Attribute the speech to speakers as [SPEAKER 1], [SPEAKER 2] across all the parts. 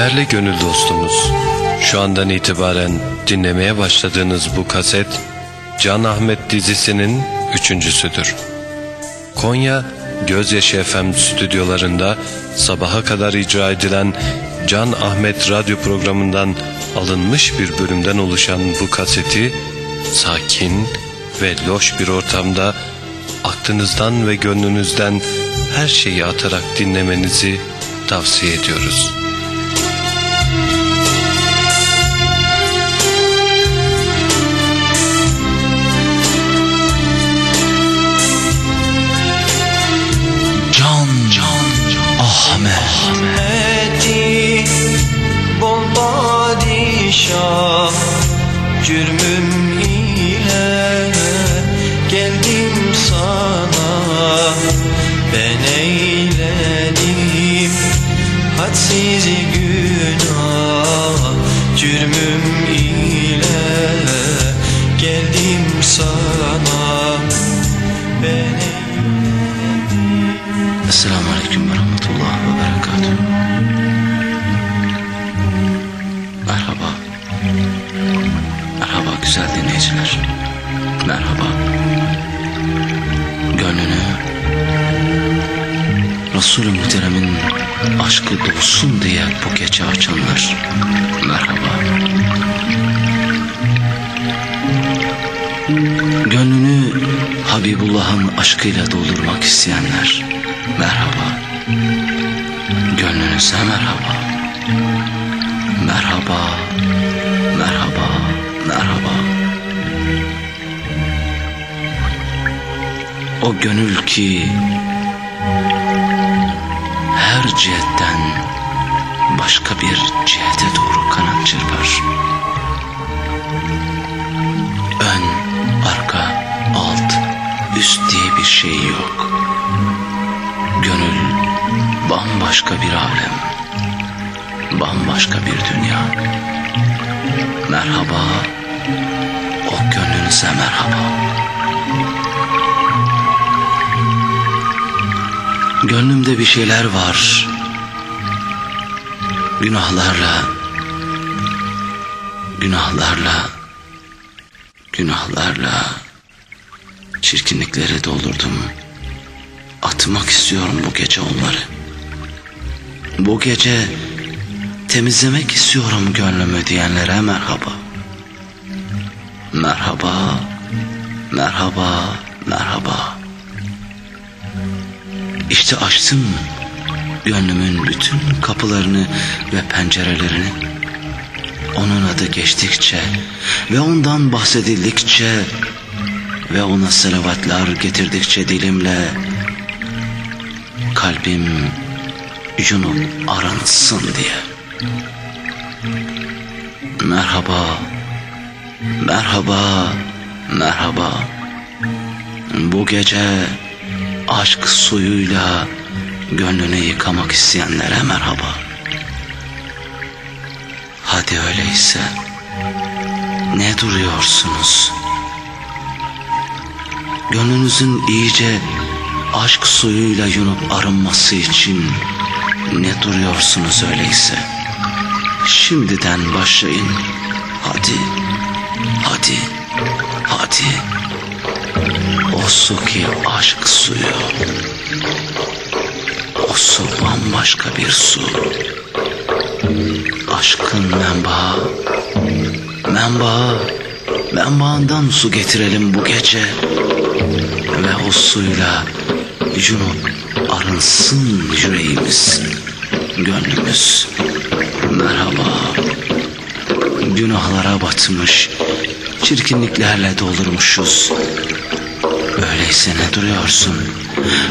[SPEAKER 1] Değerli gönül dostumuz, şu andan itibaren dinlemeye başladığınız bu kaset Can Ahmet dizisinin üçüncüsüdür. Konya Gözyaşı FM stüdyolarında sabaha kadar icra edilen Can Ahmet radyo programından alınmış bir bölümden oluşan bu kaseti sakin ve loş bir ortamda aklınızdan ve gönlünüzden her şeyi atarak dinlemenizi tavsiye ediyoruz.
[SPEAKER 2] Aşkı dolsun diye bu gece açanlar. Merhaba. Gönlünü Habibullah'ın aşkıyla doldurmak isteyenler Merhaba. Gönlünüze merhaba. Merhaba Merhaba Merhaba. O gönül ki Her cihetten Başka bir cihete doğru kanat çırpar Ön, arka, alt, üst diye bir şey yok. Gönül bambaşka bir alem. Bambaşka bir dünya. Merhaba, o gönlünüze merhaba. Gönlümde bir şeyler var. Günahlarla, günahlarla, günahlarla çirkinlikleri doldurdum. Atmak istiyorum bu gece onları. Bu gece temizlemek istiyorum gönlümü diyenlere merhaba. Merhaba, merhaba, merhaba. İşte açtım gönlümün bütün kapılarını ve pencerelerini. Onun adı geçtikçe ve ondan bahsedildikçe ve ona salavatlar getirdikçe dilimle kalbim yunup aransın diye. Merhaba, merhaba, merhaba. Bu gece aşk suyuyla gönlünü yıkamak isteyenlere merhaba. Hadi öyleyse. Ne duruyorsunuz? Gönlünüzün iyice aşk suyuyla yunup arınması için ne duruyorsunuz öyleyse? Şimdiden başlayın. Hadi, hadi, hadi. O su ki aşk suyu. O su bambaşka bir su. Aşkın menbaı, menbaı, menbaından su getirelim bu gece. Ve o suyla yunup arınsın yüreğimiz, gönlümüz. Merhaba, günahlara batmış, çirkinliklerle doldurmuşuz. Öyleyse ne duruyorsun?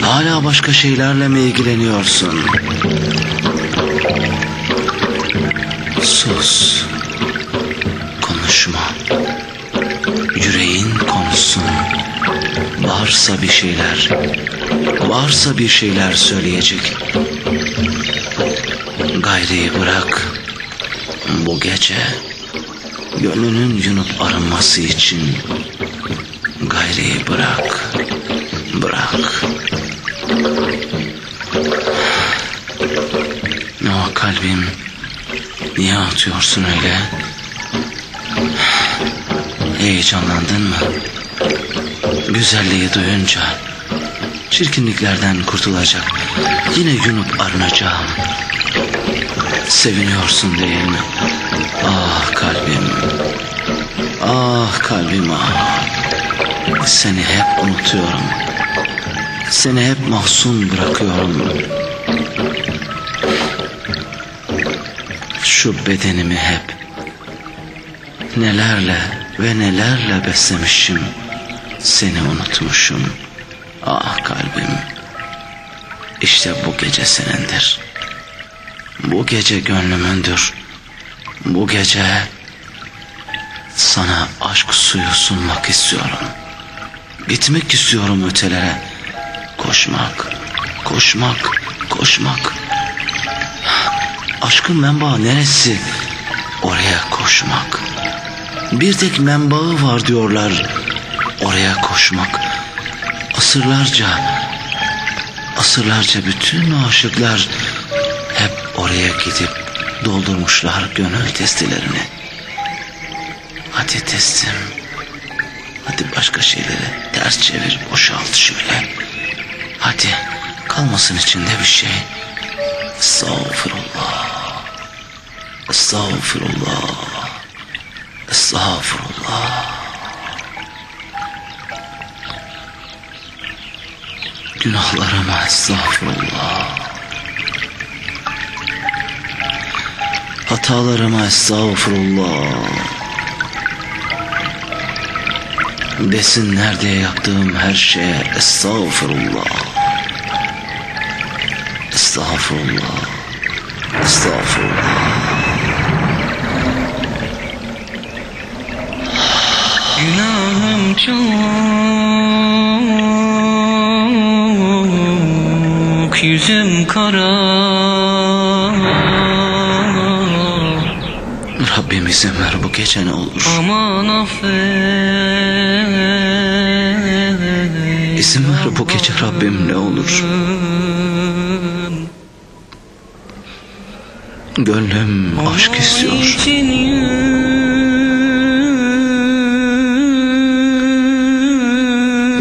[SPEAKER 2] Hala başka şeylerle mi ilgileniyorsun? Sus. Konuşma. Yüreğin konuşsun. Varsa bir şeyler, varsa bir şeyler söyleyecek. Gayriyi bırak. Bu gece gönlünün yunup arınması için gayriyi bırak. Bırak. O kalbim Niye atıyorsun öyle? Heyecanlandın mı? Güzelliği duyunca çirkinliklerden kurtulacak. Yine yunup arınacağım. Seviniyorsun değil mi? Ah kalbim. Ah kalbim ah. Seni hep unutuyorum. Seni hep mahzun bırakıyorum. Şu bedenimi hep nelerle ve nelerle beslemişim. Seni unutmuşum. Ah kalbim. İşte bu gece senindir. Bu gece gönlümündür. Bu gece sana aşk suyu sunmak istiyorum. Gitmek istiyorum ötelere. Koşmak, koşmak, koşmak. Aşkın menbaı neresi? Oraya koşmak. Bir tek menbaı var diyorlar. Oraya koşmak. Asırlarca, asırlarca bütün aşıklar hep oraya gidip doldurmuşlar gönül testilerini. Hadi testim. Hadi başka şeyleri ters çevir, boşalt şöyle. Hadi kalmasın içinde bir şey. Estağfurullah. Estağfurullah. Estağfurullah. Günahlarıma estağfurullah. Hatalarıma estağfurullah. Desinler diye yaptığım her şeye estağfurullah. Estağfurullah. Estağfurullah.
[SPEAKER 3] Günahım çok Yüzüm kara
[SPEAKER 2] Rabbim izin ver bu gece ne olur.
[SPEAKER 3] Aman affet
[SPEAKER 2] İzin ver bu gece Rabbim ne olur. Gönlüm aşk istiyor.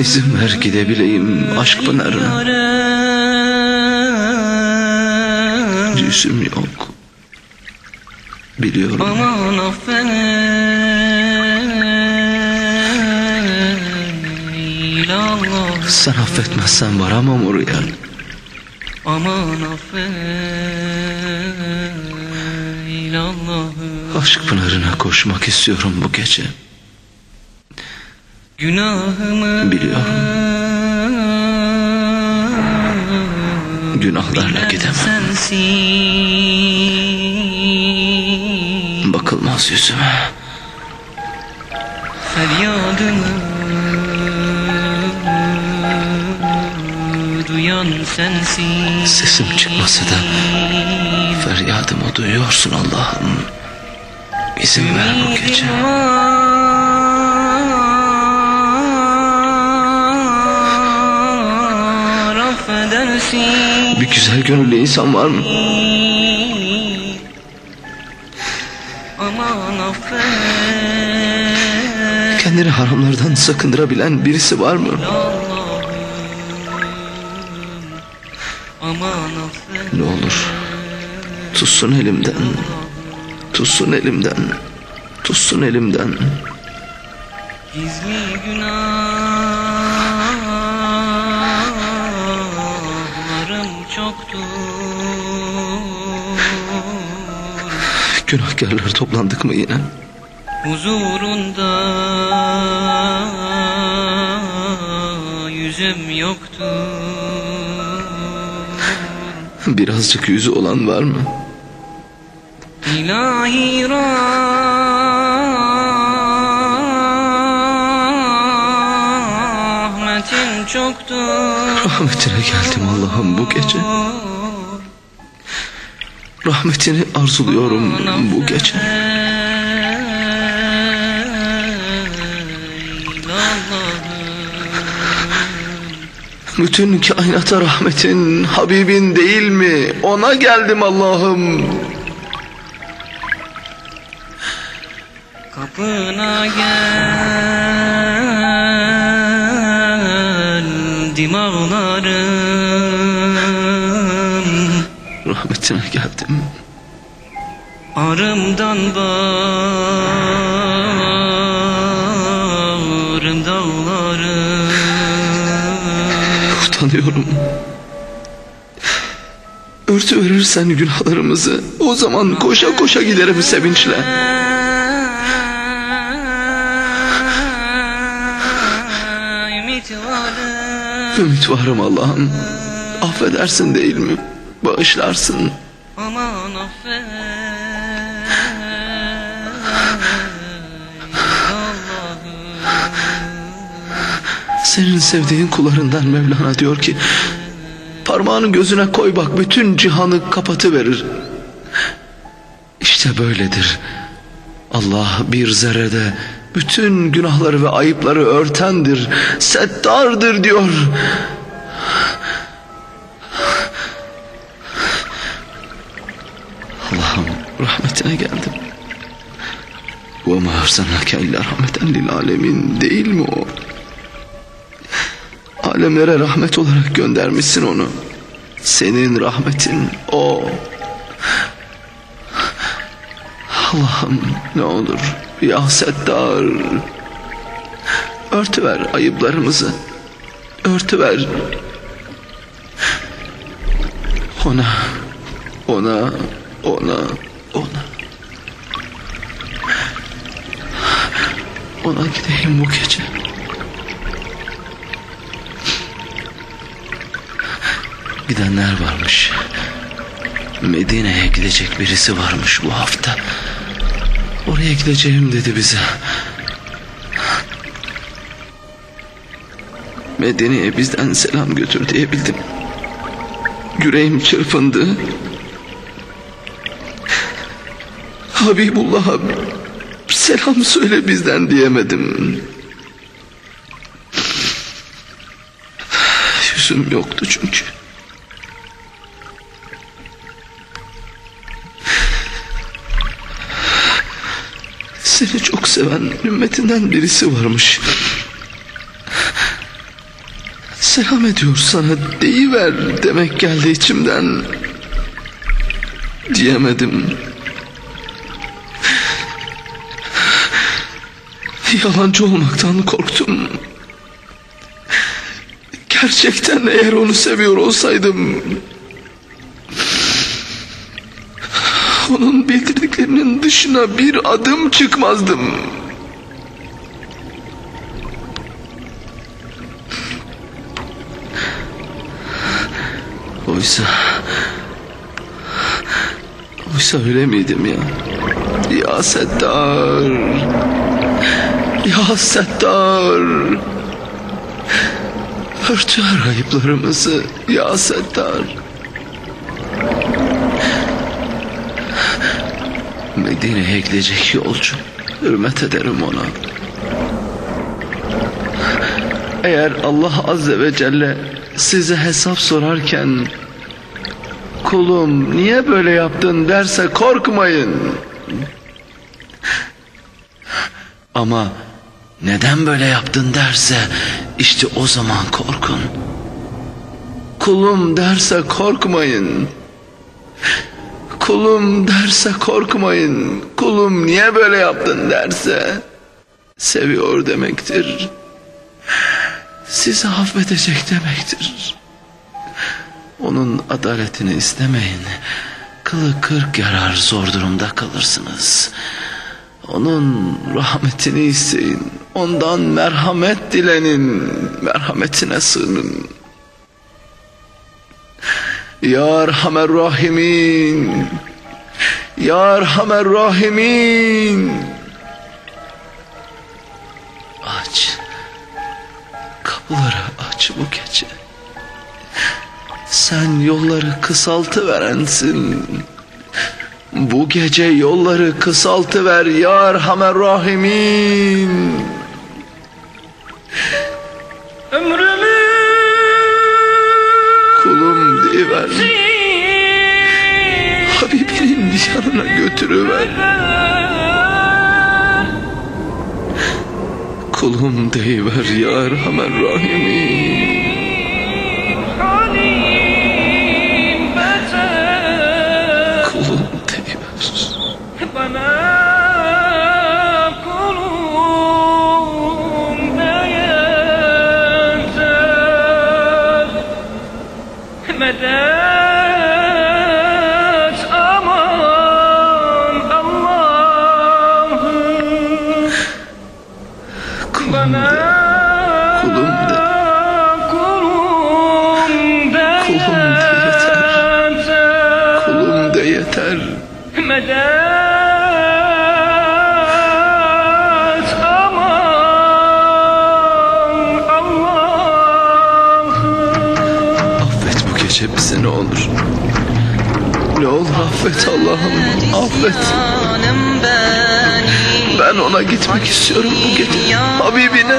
[SPEAKER 2] İzin ver gidebileyim aşk pınarına. Yüzüm yok. Biliyorum. Sen affetmezsen varamam oraya.
[SPEAKER 3] Aman affet Allah'ım
[SPEAKER 2] Aşk pınarına koşmak istiyorum bu gece.
[SPEAKER 3] Günahımı
[SPEAKER 2] Biliyorum. Günahlarla gidemem.
[SPEAKER 3] Sensin
[SPEAKER 2] Bakılmaz yüzüme.
[SPEAKER 3] Feryadımı sensin
[SPEAKER 2] Sesim çıkmasa da feryadımı duyuyorsun Allah'ım. İzin ver bu gece. Bir güzel gönüllü insan var mı? Kendini haramlardan sakındırabilen birisi var mı? Ne olur tutsun elimden. Tutsun elimden. Tutsun elimden.
[SPEAKER 3] Gizli günahlarım çoktur
[SPEAKER 2] Günahkarlar toplandık mı yine?
[SPEAKER 3] Huzurunda yüzüm yoktur
[SPEAKER 2] Birazcık yüzü olan var mı?
[SPEAKER 3] İlahi rahmetin çoktur
[SPEAKER 2] Rahmetine geldim Allah'ım bu gece. Rahmetini arzuluyorum bu gece. Bütün kainata rahmetin Habibin değil mi? Ona geldim Allah'ım.
[SPEAKER 3] Kapına geldim ağlarım.
[SPEAKER 2] Rahmetine geldim.
[SPEAKER 3] Arımdan bağ
[SPEAKER 2] Utanıyorum. Örtü verirsen günahlarımızı o zaman koşa koşa giderim sevinçle.
[SPEAKER 3] Ümit varım
[SPEAKER 2] Allah'ım. Affedersin değil mi? Bağışlarsın.
[SPEAKER 3] Aman affet
[SPEAKER 2] Senin sevdiğin kullarından Mevlana diyor ki Parmağını gözüne koy bak bütün cihanı kapatıverir. İşte böyledir. Allah bir zerrede bütün günahları ve ayıpları örtendir. Settardır diyor. Allah'ım rahmetine geldim. وَمَا أَرْسَلْنَاكَ اِلَّا رَحْمَةً لِلْعَالَمِينَ Değil mi o? Alemlere rahmet olarak göndermişsin onu. Senin rahmetin o. Allah'ım ne olur ya Settar. Örtüver ayıplarımızı. Örtüver. Ona, ona, ona, ona. Ona gideyim bu gece. Gidenler varmış. Medine'ye gidecek birisi varmış bu hafta. Oraya gideceğim dedi bize. Medine'ye bizden selam götür diyebildim. Yüreğim çırpındı. Habibullah'a selam söyle bizden diyemedim. Yüzüm yoktu çünkü. Seni çok seven ümmetinden birisi varmış. Selam ediyor sana deyiver demek geldi içimden. Diyemedim. Yalancı olmaktan korktum. Gerçekten eğer onu seviyor olsaydım onun bildirdiklerinin dışına bir adım çıkmazdım. Oysa Oysa öyle miydim ya? Ya Settar Ya Settar Örtüver ayıplarımızı Ya Settar Medine'ye gidecek yolcu. Hürmet ederim ona. Eğer Allah Azze ve Celle size hesap sorarken kulum niye böyle yaptın derse korkmayın. Ama neden böyle yaptın derse işte o zaman korkun. Kulum derse korkmayın. Kulum derse korkmayın. Kulum niye böyle yaptın derse seviyor demektir. Sizi affedecek demektir. Onun adaletini istemeyin. Kılı kırk yarar zor durumda kalırsınız. Onun rahmetini isteyin. Ondan merhamet dilenin. Merhametine sığının. Ya Erhamer Rahimin. Ya Erhamer Rahimin. Aç. Kapıları aç bu gece. Sen yolları kısaltı verensin Bu gece yolları kısaltı ver Ya Erhamer Rahimin.
[SPEAKER 3] Ömrümü
[SPEAKER 2] Yanına götürüver. Kulum deyiver ya Erhamer Rahimi
[SPEAKER 3] Halim beter
[SPEAKER 2] Kulum deyiver
[SPEAKER 3] Bana
[SPEAKER 2] affet Allah'ım Affet. Ben ona gitmek istiyorum bu gece. Habibine.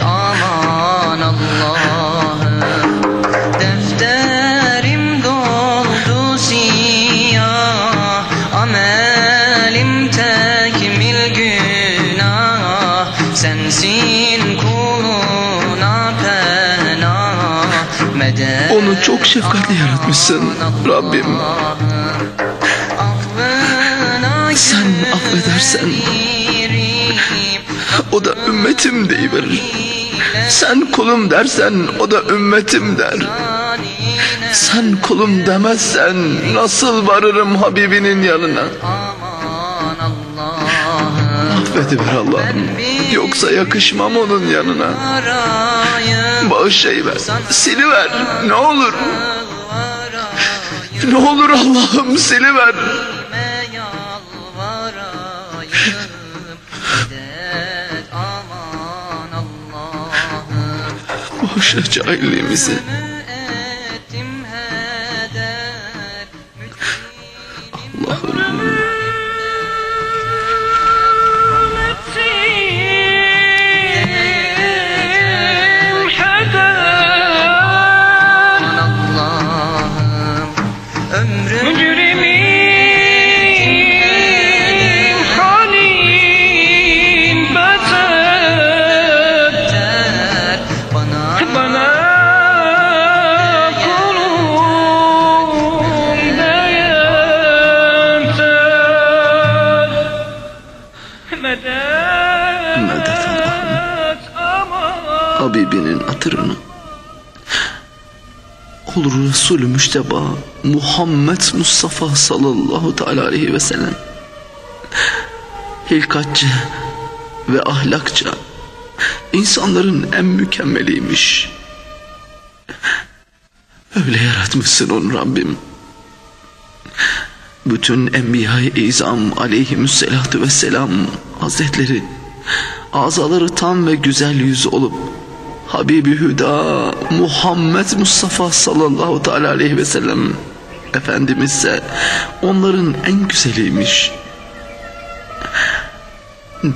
[SPEAKER 3] Allah'ım
[SPEAKER 2] Şefkatli yaratmışsın Rabbim. Sen affedersen O da ümmetim deyiverir. Sen kulum dersen o da ümmetim der. Sen kulum demezsen nasıl varırım Habibinin yanına? Affediver Allah'ım Yoksa yakışmam onun yanına Bağışlayıver Siliver ne olur. Ne olur Allah'ım siliver. Bağışla cahilliğimizi Müşteba Muhammed Mustafa sallallahu teala aleyhi ve sellem Hilkatçı ve ahlakça insanların en mükemmeliymiş. Öyle yaratmışsın onu Rabbim. Bütün Enbiya-i İzam aleyhimüsselatu vesselam hazretleri azaları tam ve güzel yüz olup Habibi Hüda Muhammed Mustafa sallallahu teala aleyhi ve sellem Efendimiz ise onların en güzeliymiş.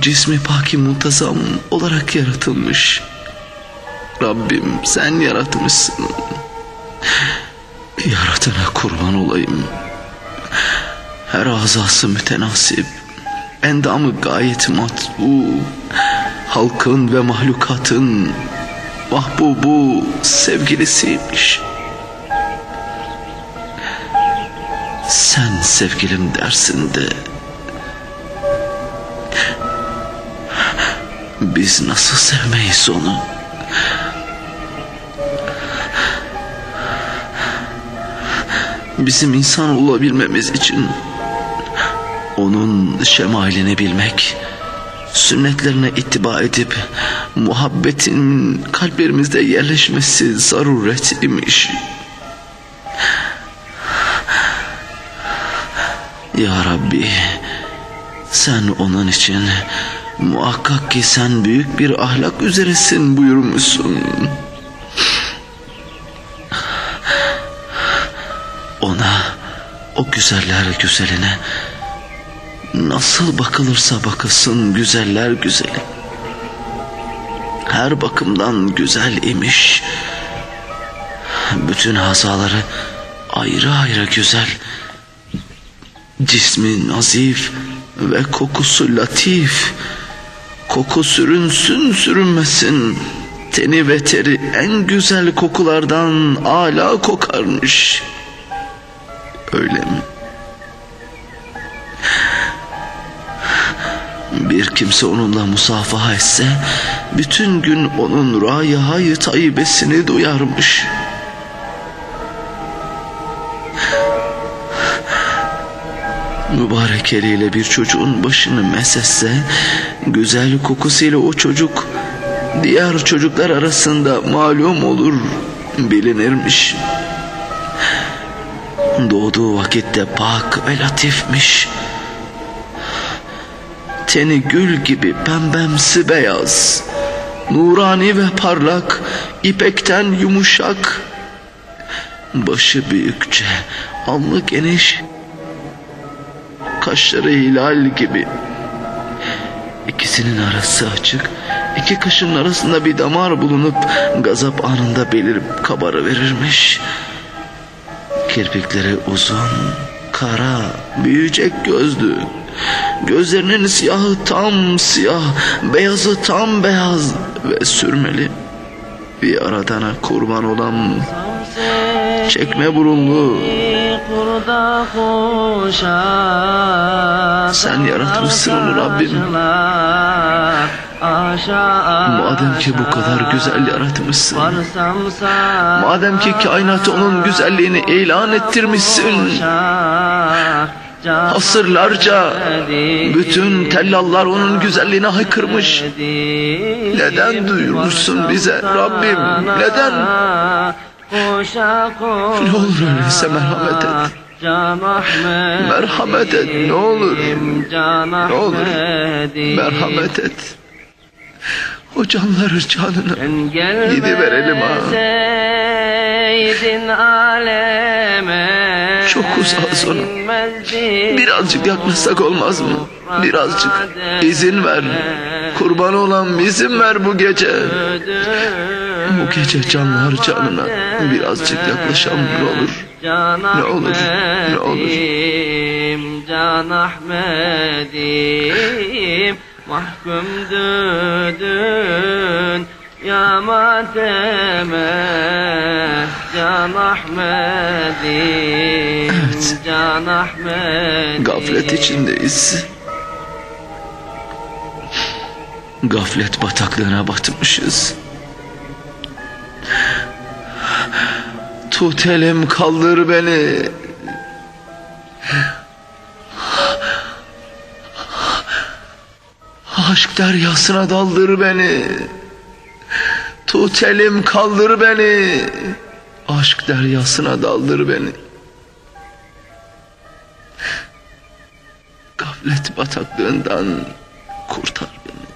[SPEAKER 2] Cismi paki muntazam olarak yaratılmış. Rabbim sen yaratmışsın. Yaratana kurban olayım. Her azası mütenasip, endamı gayet matbu, halkın ve mahlukatın mahbubu sevgilisiymiş. Sen sevgilim dersin de biz nasıl sevmeyiz onu? Bizim insan olabilmemiz için onun şemalini bilmek, sünnetlerine ittiba edip muhabbetin kalplerimizde yerleşmesi zaruret imiş. Ya Rabbi sen onun için muhakkak ki sen büyük bir ahlak üzeresin buyurmuşsun. Ona o güzeller güzeline nasıl bakılırsa bakılsın güzeller güzeli. Her bakımdan güzel imiş. Bütün hazaları ayrı ayrı güzel. Cismi nazif ve kokusu latif. Koku sürünsün sürünmesin. Teni ve teri en güzel kokulardan ala kokarmış. Öyle mi? Bir kimse onunla musafaha etse bütün gün onun rayahayı tayyibesini duyarmış. Mübarek eliyle bir çocuğun başını mesesse güzel kokusuyla o çocuk diğer çocuklar arasında malum olur bilinirmiş. Doğduğu vakitte pak ve latifmiş. Teni gül gibi pembemsi beyaz. Nurani ve parlak, ipekten yumuşak. Başı büyükçe, alnı geniş. Kaşları hilal gibi. İkisinin arası açık. iki kaşın arasında bir damar bulunup gazap anında belirip kabarıverirmiş. Kirpikleri uzun, kara, büyüyecek gözlü. Gözlerinin siyahı tam siyah, beyazı tam beyaz ve sürmeli. Bir aradana kurban olan çekme burunlu. Sen yaratmışsın onu Rabbim. Madem ki bu kadar güzel yaratmışsın. Madem ki kainatı onun güzelliğini ilan ettirmişsin. Asırlarca bütün tellallar onun güzelliğine haykırmış. Neden duyurmuşsun bize Rabbim? Neden?
[SPEAKER 3] Ne
[SPEAKER 2] olur öyleyse merhamet et. Merhamet et, ne olur. Ne olur merhamet et. O canları canını gidiverelim ha.
[SPEAKER 3] Seydin aleme
[SPEAKER 2] Çok uzağız onun. Birazcık yaklaşsak olmaz mı? Birazcık izin ver. Kurban olan izin ver bu gece. Bu gece canlar canına birazcık yaklaşalım ne olur.
[SPEAKER 3] Ne
[SPEAKER 2] olur, ne olur.
[SPEAKER 3] Can Ahmet'im mahkum dün ya mateme Can Ahmet'im
[SPEAKER 2] Evet.
[SPEAKER 3] Can Ahmet'im
[SPEAKER 2] Gaflet içindeyiz. Gaflet bataklığına batmışız. Tut elim kaldır beni. Aşk deryasına daldır beni. Tut elim kaldır beni. Aşk deryasına daldır beni. Gaflet bataklığından kurtar beni.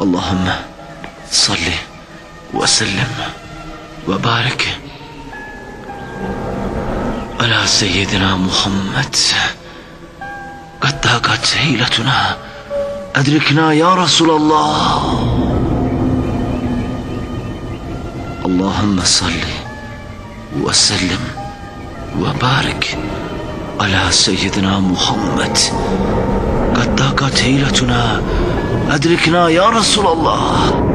[SPEAKER 2] Allahümme salli ve barik ala seyyidina Muhammed. قد ضاقت هيلتنا. أدركنا يا رسول الله. اللهم صل وسلم وبارك على سيدنا محمد. قد ضاقت هيلتنا. أدركنا يا رسول الله.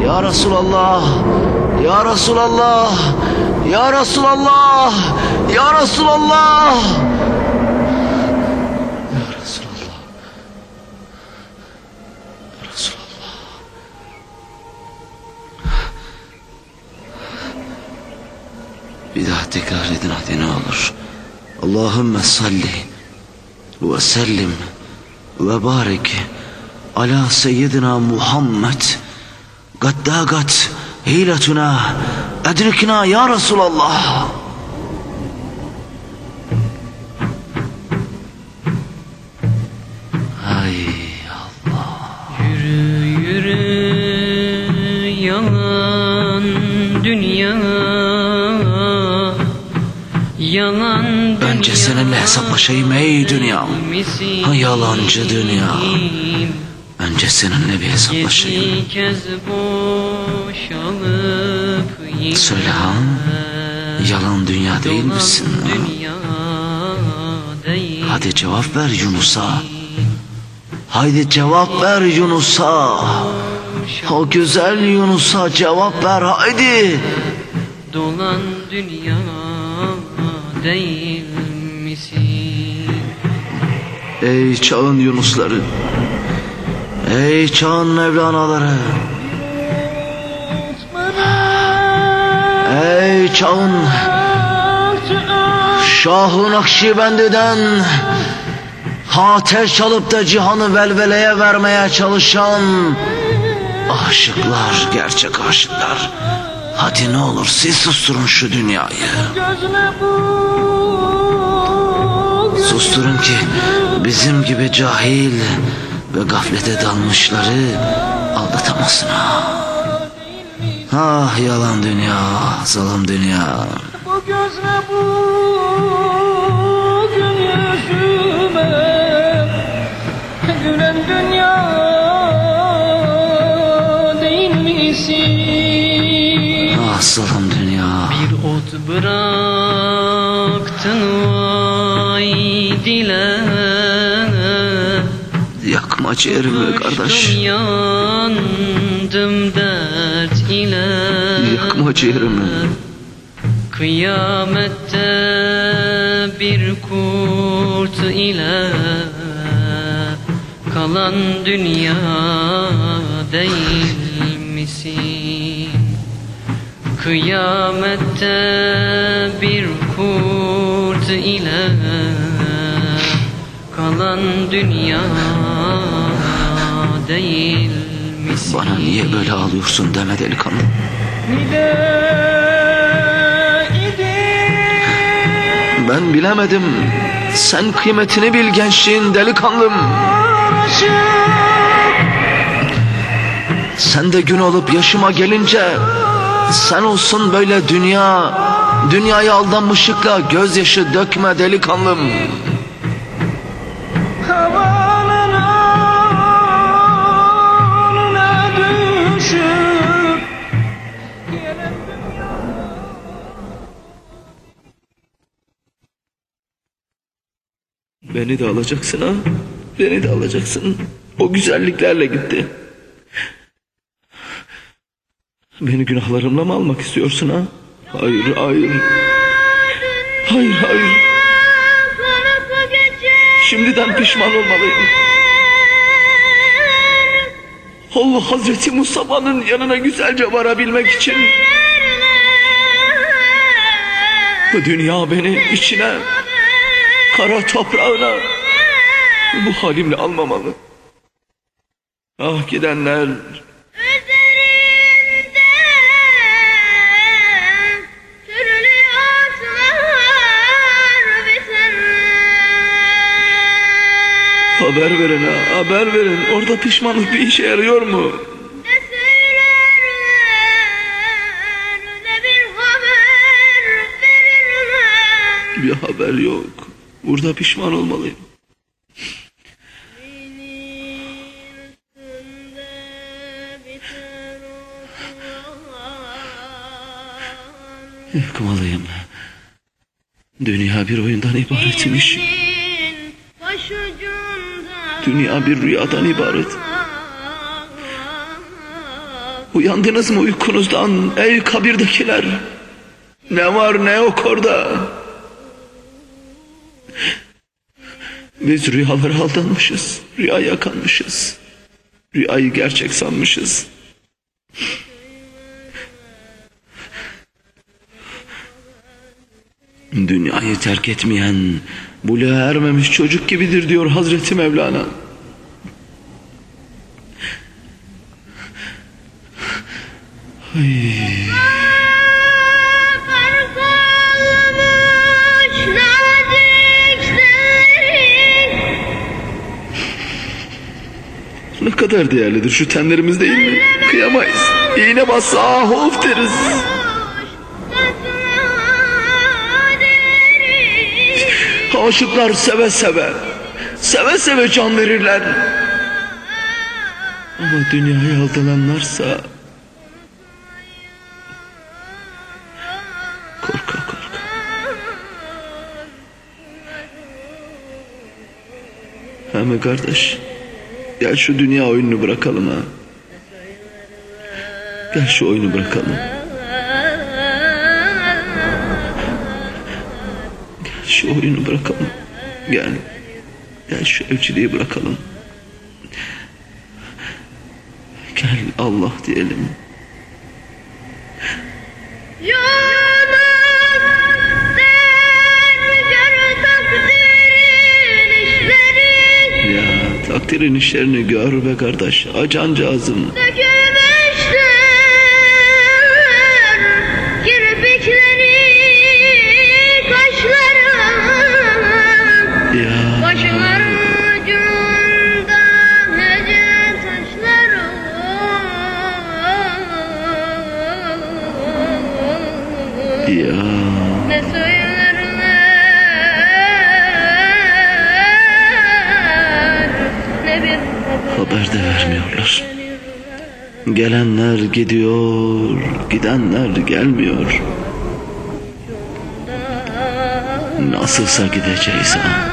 [SPEAKER 2] Ya Resulallah, Ya Resulallah, Ya Resulallah, Ya Resulallah. Ya Resulallah. Ya Resulallah. Bir daha tekrar edin hadi ne olur. Allahümme salli ve sellim ve barek ala seyyidina Muhammed gaddagat hiletuna edrikna ya Resulallah. Ay
[SPEAKER 3] Yürü yürü yalan dünya Yalan dünya
[SPEAKER 2] Önce seninle hesaplaşayım ey dünya. Ha, yalancı dünya. Önce seninle bir hesaplaşayım. Söyle ha, yalan dünya değil misin?
[SPEAKER 3] dünya değil
[SPEAKER 2] Hadi cevap ver Yunus'a. Haydi cevap ver Yunus'a. O güzel Yunus'a cevap ver haydi.
[SPEAKER 3] Dolan dünya değil misin?
[SPEAKER 2] Ey çağın Yunusları. Ey çağın Mevlanaları. Ey çağın Şahı Nakşibendi'den Ateş çalıp da cihanı velveleye vermeye çalışan Aşıklar, gerçek aşıklar Hadi ne olur siz susturun şu dünyayı Susturun ki bizim gibi cahil ve gaflete dalmışları aldatamasın ha. Ah yalan dünya, zalim dünya.
[SPEAKER 4] Bu gözle bugün yüzüme Gülen dünya değil misin?
[SPEAKER 2] Ah zalim dünya.
[SPEAKER 3] Bir ot bıraktın
[SPEAKER 2] Yakma ciğerimi kardeş.
[SPEAKER 3] Yandım dert ile
[SPEAKER 2] Yakma ciğerimi.
[SPEAKER 3] Kıyamette bir kurt ile Kalan dünya değil misin? Kıyamette bir kurt ile Kalan dünya değil misin?
[SPEAKER 2] Bana niye böyle ağlıyorsun deme delikanlı. Ben bilemedim. Sen kıymetini bil gençliğin delikanlım. Sen de gün olup yaşıma gelince sen olsun böyle dünya dünyaya aldanmışlıkla gözyaşı dökme delikanlım. Beni de alacaksın ha. Beni de alacaksın. O güzelliklerle gitti. Beni günahlarımla mı almak istiyorsun ha? Hayır, hayır. Hayır, hayır. Şimdiden pişman olmalıyım. Allah Hazreti Mustafa'nın yanına güzelce varabilmek için bu dünya beni içine kara toprağına bu halimle almamalı. Ah gidenler haber verin ha haber verin orada pişmanlık bir işe yarıyor mu? Bir haber yok. Burada pişman olmalıyım. Yıkmalıyım. Dünya bir oyundan ibaretmiş. Dünya bir rüyadan ibaret. Uyandınız mı uykunuzdan ey kabirdekiler? Ne var ne yok orada? Biz rüyalara aldanmışız. Rüyaya kanmışız. Rüyayı gerçek sanmışız. Dünyayı terk etmeyen, buluğa ermemiş çocuk gibidir diyor Hazreti Mevlana. Ne kadar değerlidir şu tenlerimiz değil mi? Kıyamayız. İğne bassa ah of deriz. aşıklar seve seve, seve seve can verirler. Ama dünyaya aldananlarsa korka korka. Ama kardeş, gel şu dünya oyununu bırakalım ha. Gel şu oyunu bırakalım. Gel şu oyunu bırakalım. Gel. Gel şu evciliği bırakalım. Gel Allah diyelim. Ya takdirin işlerini gör be kardeş. Acancağızım.
[SPEAKER 5] Kirpikleri,
[SPEAKER 2] Gelenler gidiyor, gidenler gelmiyor. Nasılsa gideceğiz ha.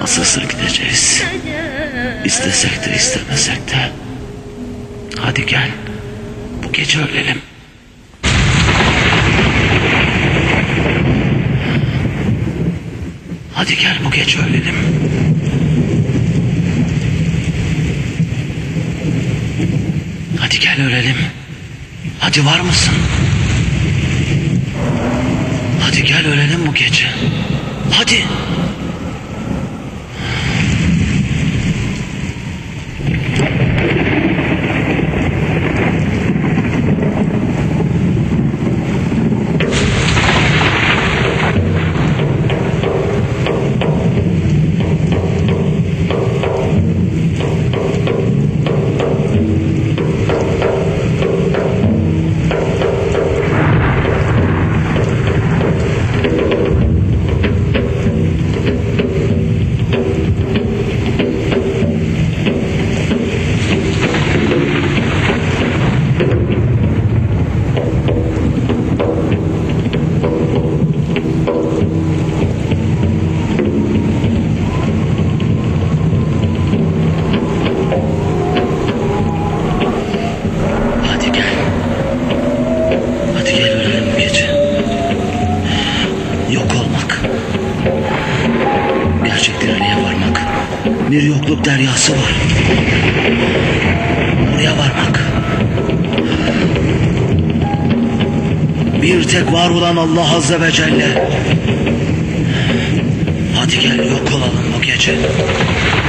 [SPEAKER 2] Nasılsa gideceğiz. İstesek de istemesek de. Hadi gel. Bu gece ölelim. Hadi gel bu gece ölelim. Hadi gel ölelim. Hadi var mısın? Hadi gel ölelim bu gece. Hadi. Tek var olan Allah Azze ve Celle. Hadi gel yok olalım bu gece.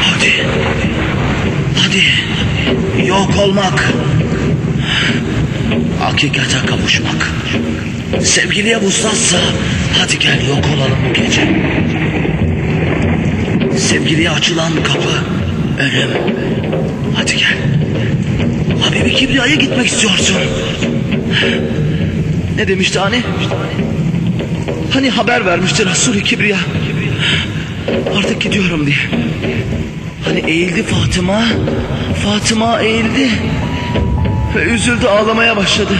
[SPEAKER 2] Hadi. Hadi. Yok olmak. Hakikate kavuşmak. Sevgiliye vuslatsa hadi gel yok olalım bu gece. Sevgiliye açılan kapı ölüm. Hadi gel. Habibi Kibriya'ya gitmek istiyorsun. Ne demişti hani? Hani haber vermişti Resul-i Kibriya. Artık gidiyorum diye. Hani eğildi Fatıma. Fatıma eğildi. Ve üzüldü ağlamaya başladı.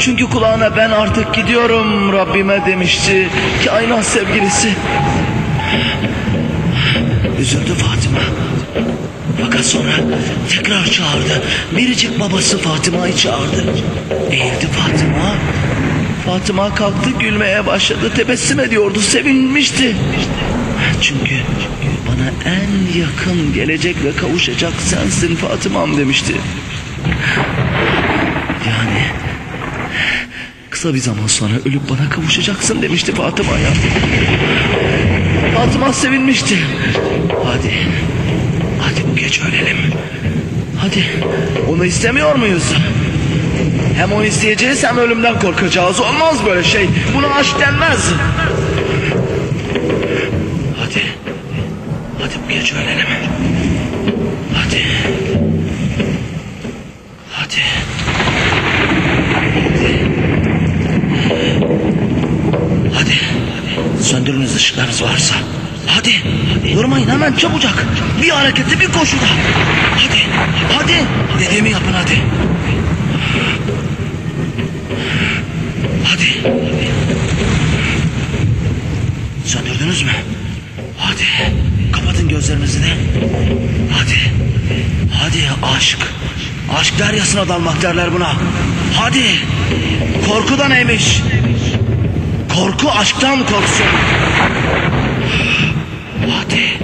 [SPEAKER 2] Çünkü kulağına ben artık gidiyorum Rabbime demişti. Kainat sevgilisi. Üzüldü Fatıma. Fakat sonra tekrar çağırdı. Biricik babası Fatıma'yı çağırdı. Eğildi Fatıma. Fatıma kalktı gülmeye başladı. Tebessüm ediyordu, sevinmişti. Çünkü bana en yakın gelecek ve kavuşacak sensin Fatıma'm demişti. Yani kısa bir zaman sonra ölüp bana kavuşacaksın demişti Fatıma'ya. Fatıma sevinmişti. Hadi, hadi bu gece ölelim. Hadi, onu istemiyor muyuz? Hem onu isteyeceğiz hem ölümden korkacağız. Olmaz böyle şey. Buna aşk denmez. Hadi, hadi bu gece ölelim. Hadi. Hadi. Hadi. Hadi. Söndür Söndürünüz ışıklarınız varsa. Hadi, durmayın hemen çabucak. Bir hareketi bir koşuda. Hadi, hadi. Dediğimi yapın. Hadi. Söndürdünüz mü? Hadi. Kapatın gözlerinizi de. Hadi. Hadi aşk. Aşk deryasına dalmak derler buna. Hadi. Korku da neymiş? Korku aşktan korksun. Hadi.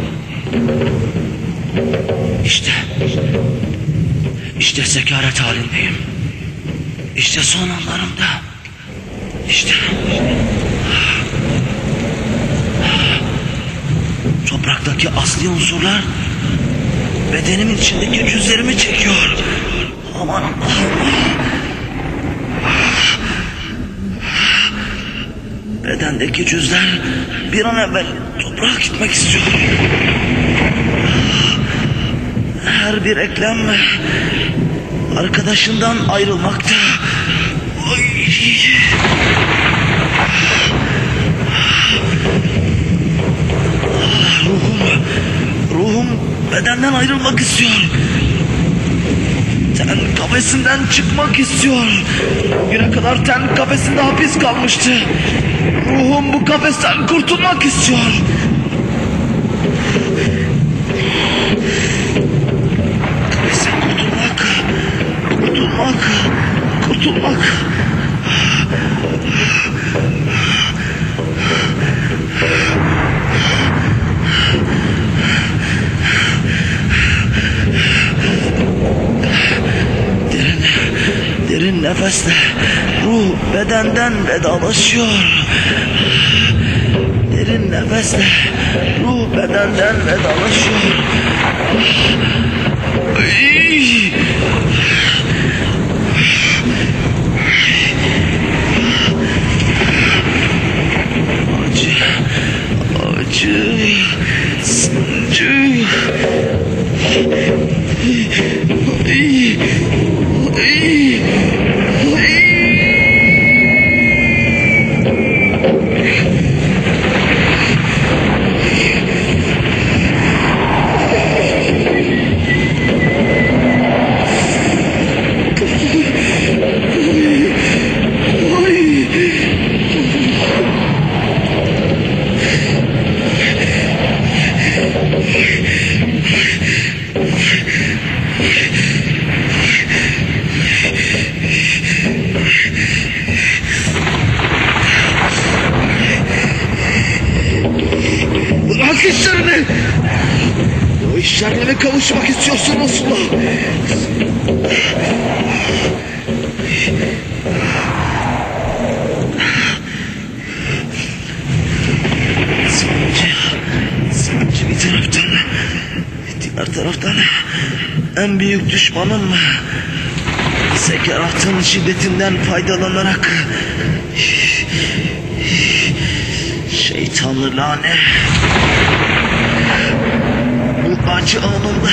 [SPEAKER 2] İşte. İşte sekaret halindeyim. İşte son anlarımda. İşte. Topraktaki asli unsurlar bedenimin içindeki cüzlerimi çekiyor. Aman. Bedendeki cüzler bir an evvel toprağa gitmek istiyor. Her bir eklem arkadaşından ayrılmakta. Bedenden ayrılmak istiyor. Ten kafesinden çıkmak istiyor. Güne kadar ten kafesinde hapis kalmıştı. Ruhum bu kafesten kurtulmak istiyor. Kafesten kurtulmak, kurtulmak, kurtulmak. Derin nefesle ruh bedenden vedalaşıyor. Derin nefesle ruh bedenden vedalaşıyor. Acı, acı, Bırak işlerini. O işlerine kavuşmak istiyorsun Resulullah. Sancı, sancı bir taraftan, diğer taraftan en büyük düşmanım sekeratın şiddetinden faydalanarak şeytanlı lanet acı anımda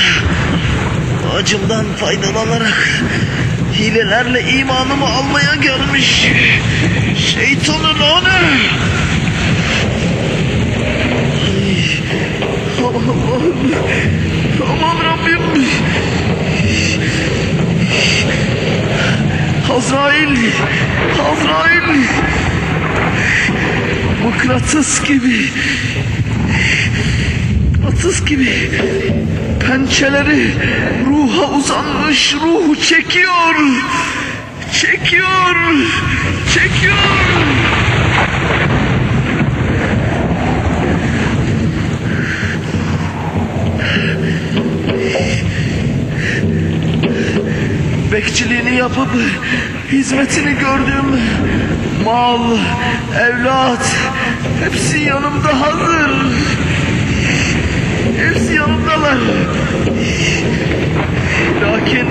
[SPEAKER 2] acımdan faydalanarak hilelerle imanımı almaya gelmiş. Şeytanın lanet Allah'ım Aman Rabbim. Azrail Azrail. Mıknatıs gibi Mıknatıs gibi Pençeleri ruha uzanmış ruhu çekiyor Çekiyor Çekiyor bekçiliğini yapıp hizmetini gördüğüm mal, evlat hepsi yanımda hazır. Hepsi yanımdalar. Lakin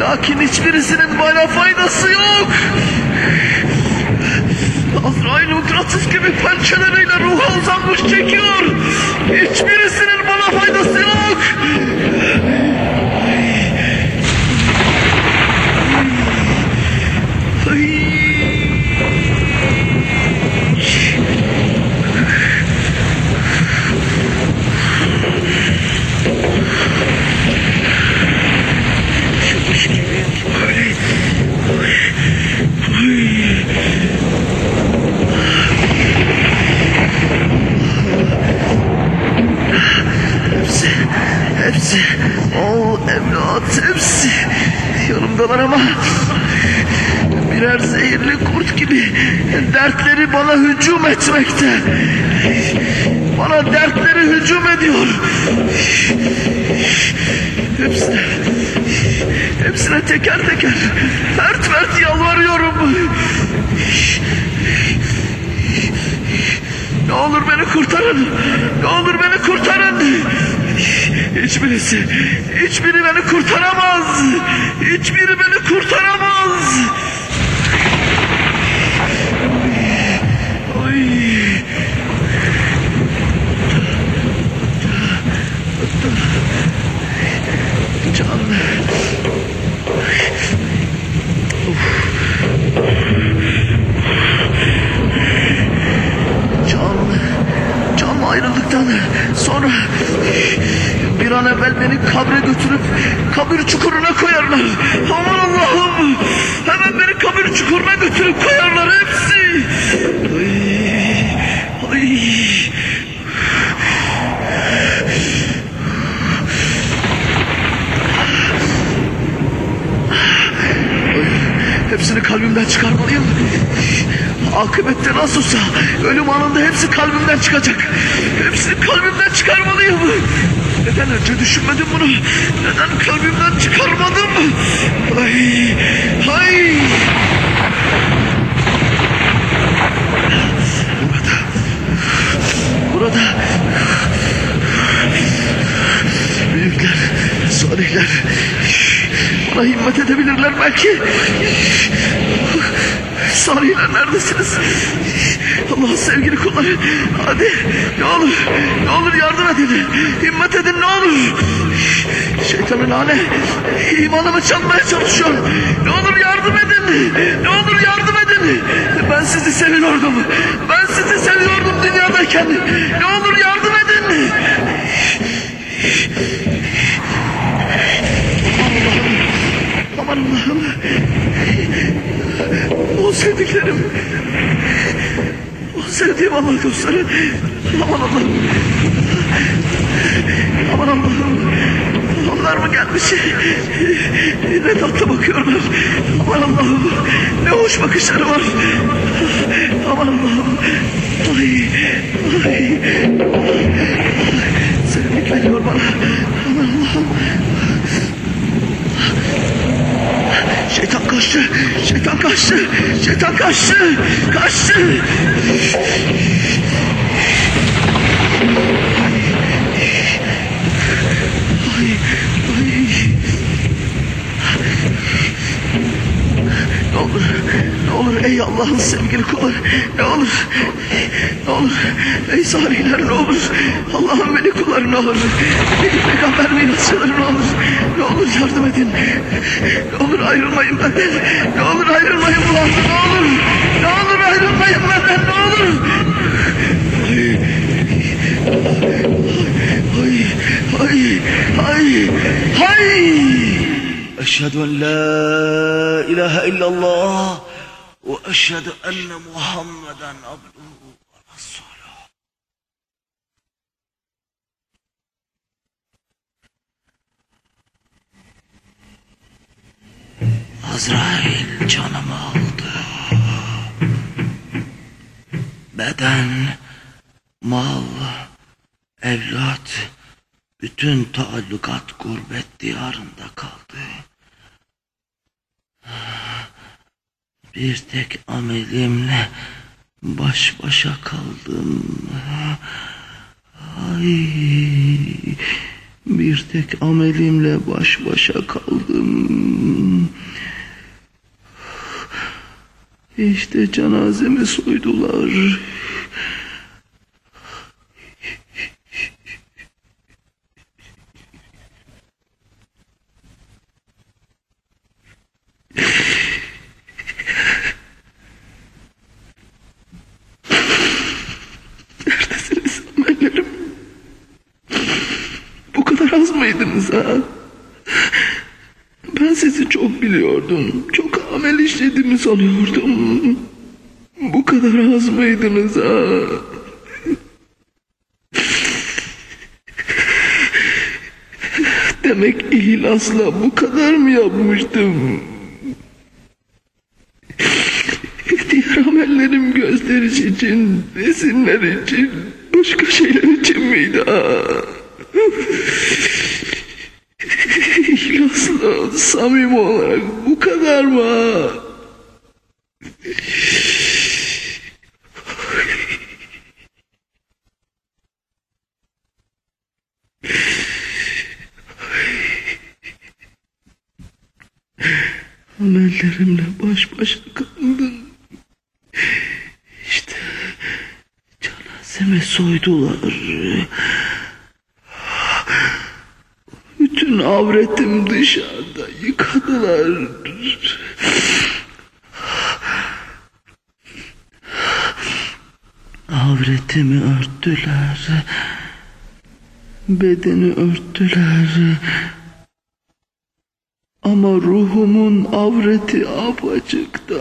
[SPEAKER 2] lakin hiçbirisinin bana faydası yok. Azrail mıknatıs gibi pençeleriyle ruha uzanmış çekiyor. Hiçbirisinin etmekte. Bana dertleri hücum ediyor. Hepsine, hepsine teker teker, fert fert yalvarıyorum. Ne olur beni kurtarın. Ne olur beni kurtarın. Hiçbirisi, hiçbiri beni kurtaramaz. Hiçbiri beni kurtaramaz. Ay. Can. Can, can ayrıldıktan sonra bir an evvel beni kabre götürüp kabir çukuruna koyarlar. Aman Allah'ım. Hemen beni kabir çukuruna götürüp koyarlar hepsi. Ay, ay. Hepsini kalbimden çıkarmalıyım. Akıbette nasılsa ölüm anında hepsi kalbimden çıkacak. Hepsini kalbimden çıkarmalıyım. Neden önce düşünmedim bunu? Neden kalbimden çıkarmadım? Ay, ay. Burada, burada büyükler, salihler bana himmet edebilirler belki. Salihler neredesiniz? Allah'ın sevgili kulları. Hadi ne olur, ne olur yardım edin. Himmet edin ne olur. Şeytanın hane imanımı çalmaya çalışıyor. Ne olur yardım edin. Ne olur yardım edin. Ben sizi seviyordum. Ben sizi seviyordum dünyadayken. Ne olur yardım edin. Allah'ım. O sevdiklerim. O sevdiğim Allah dostları. Aman Allah'ım. Aman Allah'ım. Onlar mı gelmiş? Ne tatlı bakıyorlar. Aman Allah'ım. Ne hoş bakışları var. Aman Allah'ım. Ay, ay. Sevdik veriyor bana. Aman Allah'ım. Şeytan kaçtı. Şeytan kaçtı. Şeytan kaçtı. Kaçtı. Ay, ay. Ne olur, ne olur ey Allah'ın sevgili kulları, ne olur, ne olur, ey salihler ne olur, Allah'ın veli kulları ne olur, ey peygamber mirasçıları ne olur, ne olur yardım edin, ne olur ayrılmayın benden, ne olur ayrılmayın bu anda, ne olur, ne olur ayrılmayın benden, ne olur. Hay, hay, hay, hay.
[SPEAKER 6] أشهد أن لا إله إلا الله وأشهد أن محمدا عبده Azrail canımı aldı. Beden, mal, evlat, bütün taallukat gurbet diyarında kaldı. Bir tek amelimle baş başa kaldım. Ay, bir tek amelimle baş başa kaldım. İşte cenazemi soydular.
[SPEAKER 2] Neredesiniz amellerim? Mıydınız ha? Ben sizi çok biliyordum. Çok amel işlediğimi sanıyordum. Bu kadar az mıydınız ha? Demek ihlasla bu kadar mı yapmıştım? Diğer amellerim gösteriş için, resimler için, başka şeyler için miydi? Aa! Samimi olarak bu kadar mı? Amellerimle baş başa kaldım. İşte cenazeme soydular. Bütün avretim dışarıda yıkadılar. Avretimi örttüler. Bedeni örttüler. Ama ruhumun avreti apacıkta.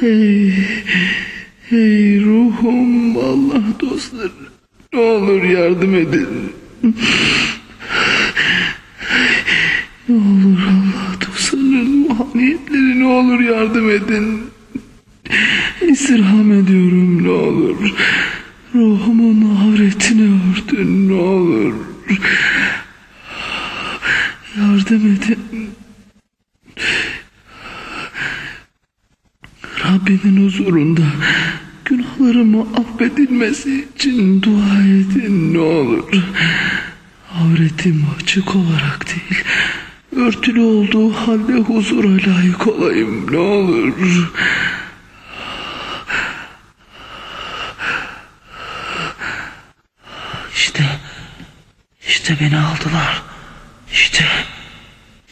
[SPEAKER 2] Hey, hey ruhum Allah dostları. Ne olur yardım edin. Ne olur Allah dostlarının muhaniyetleri ne olur yardım edin. İstirham ediyorum ne olur. Ruhumun avretini örtün ne olur. Yardım edin. Rabbimin huzurunda günahlarımı affedilmesi için dua edin ne olur. Avretim açık olarak değil, örtülü olduğu halde huzura layık olayım ne olur. İşte, işte beni aldılar. İşte,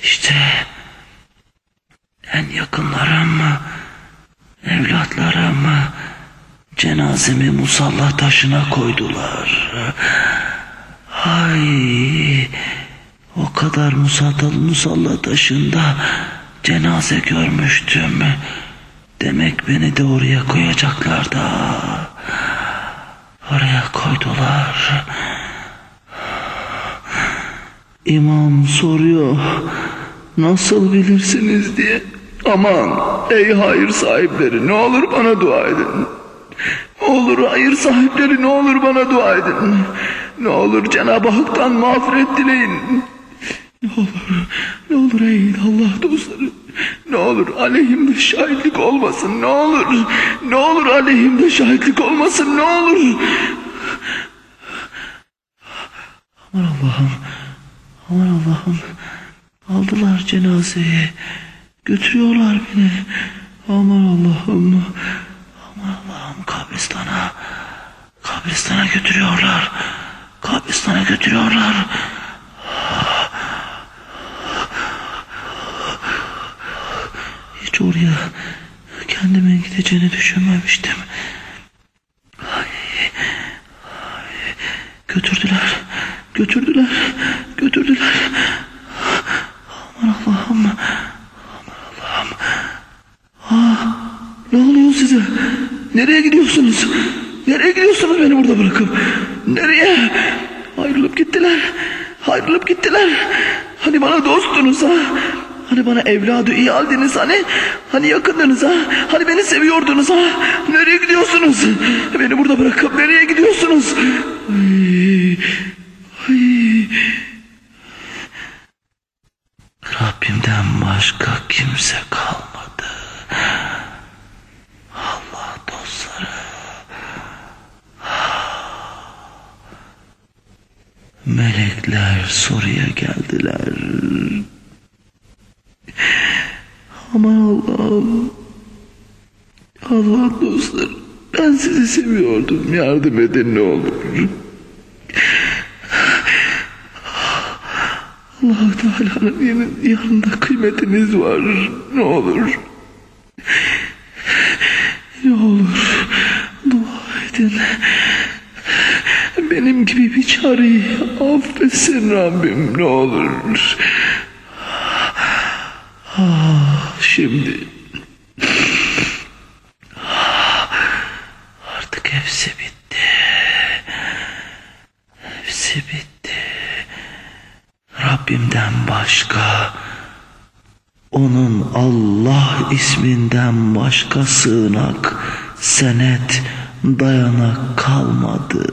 [SPEAKER 2] işte en yakınlarım, evlatlarım cenazemi musalla taşına koydular. Ay, o kadar musalla, musalla taşında cenaze görmüştüm. Demek beni de oraya koyacaklar da. Oraya koydular. İmam soruyor. Nasıl bilirsiniz diye. Aman ey hayır sahipleri ne olur bana dua edin. Ne olur hayır sahipleri ne olur bana dua edin. Ne olur Cenab-ı Hak'tan mağfiret dileyin. Ne olur, ne olur ey Allah dostları. Ne olur aleyhimde şahitlik olmasın ne olur. Ne olur aleyhimde şahitlik olmasın ne olur. Aman Allah'ım, aman Allah'ım. Aldılar cenazeyi. Götürüyorlar beni. Aman Allah'ım. Aman Allah'ım kabristana. Kabristana götürüyorlar. Kabristana götürüyorlar. Hiç oraya kendimin gideceğini düşünmemiştim. Ay, ay, götürdüler, götürdüler, götürdüler. Aman Allah'ım, aman Allah'ım. Aa, ne oluyor size? Nereye gidiyorsunuz? Nereye gidiyorsunuz beni burada bırakıp? Nereye? Ayrılıp gittiler. Ayrılıp gittiler. Hani bana dostunuz ha? Hani bana evladı iyi aldınız hani? Hani yakındınız ha? Hani beni seviyordunuz ha? Nereye gidiyorsunuz? Beni burada bırakıp nereye gidiyorsunuz? Ay, ay. Rabbimden başka kimse kalmadı. Allah dostları. Melekler soruya geldiler. Aman Allah'ım. Allah dostlar. Ben sizi seviyordum. Yardım edin ne olur. allah Teala'nın yanında kıymetiniz var. Ne olur. Ne olur. Dua edin. Benim gibi bir çareyi affetsin Rabbim ne olur. Ah, şimdi artık hepsi bitti.
[SPEAKER 3] Rabbimden başka onun Allah isminden başka sığınak, senet, dayanak kalmadı.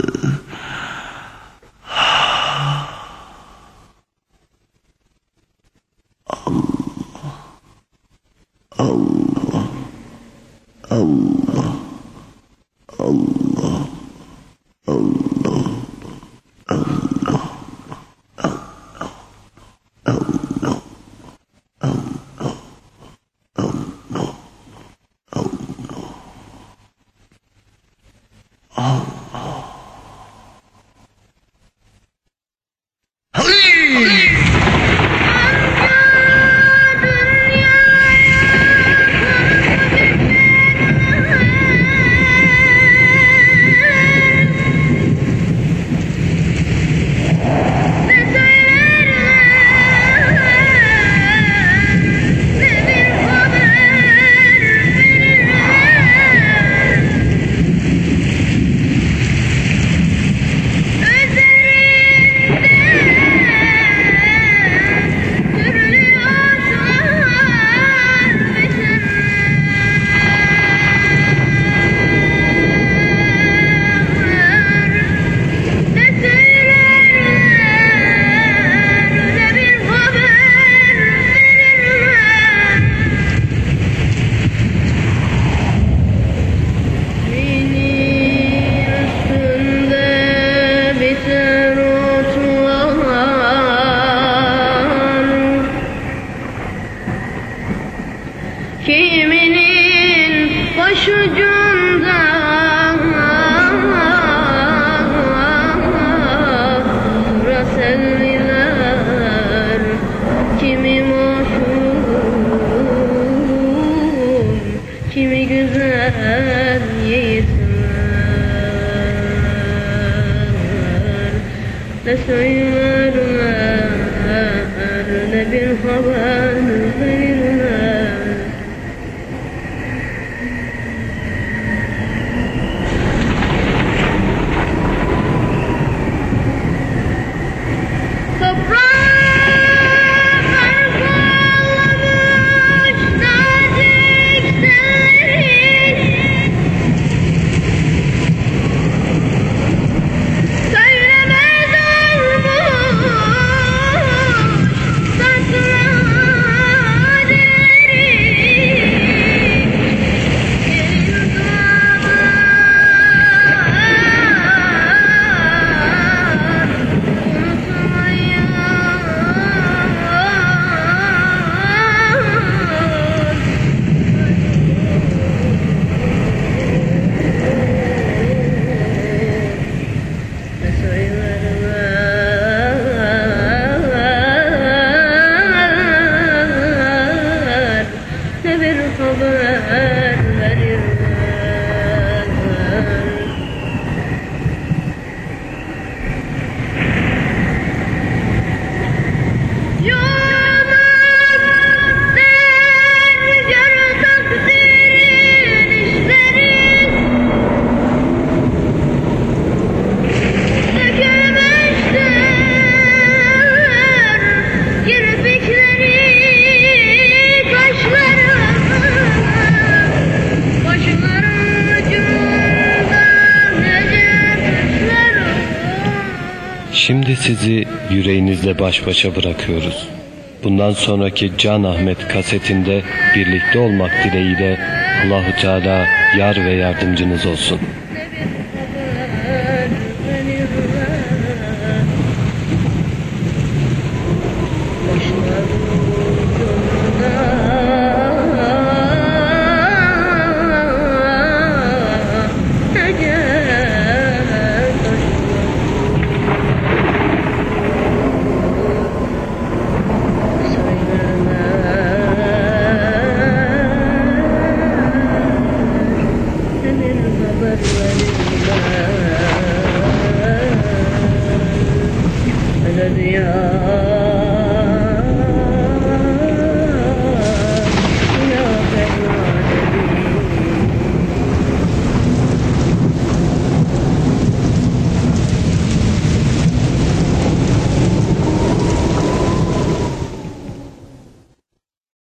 [SPEAKER 7] Ne bir
[SPEAKER 1] sizi yüreğinizle baş başa bırakıyoruz. Bundan sonraki Can Ahmet kasetinde birlikte olmak dileğiyle Allahu Teala yar ve yardımcınız olsun.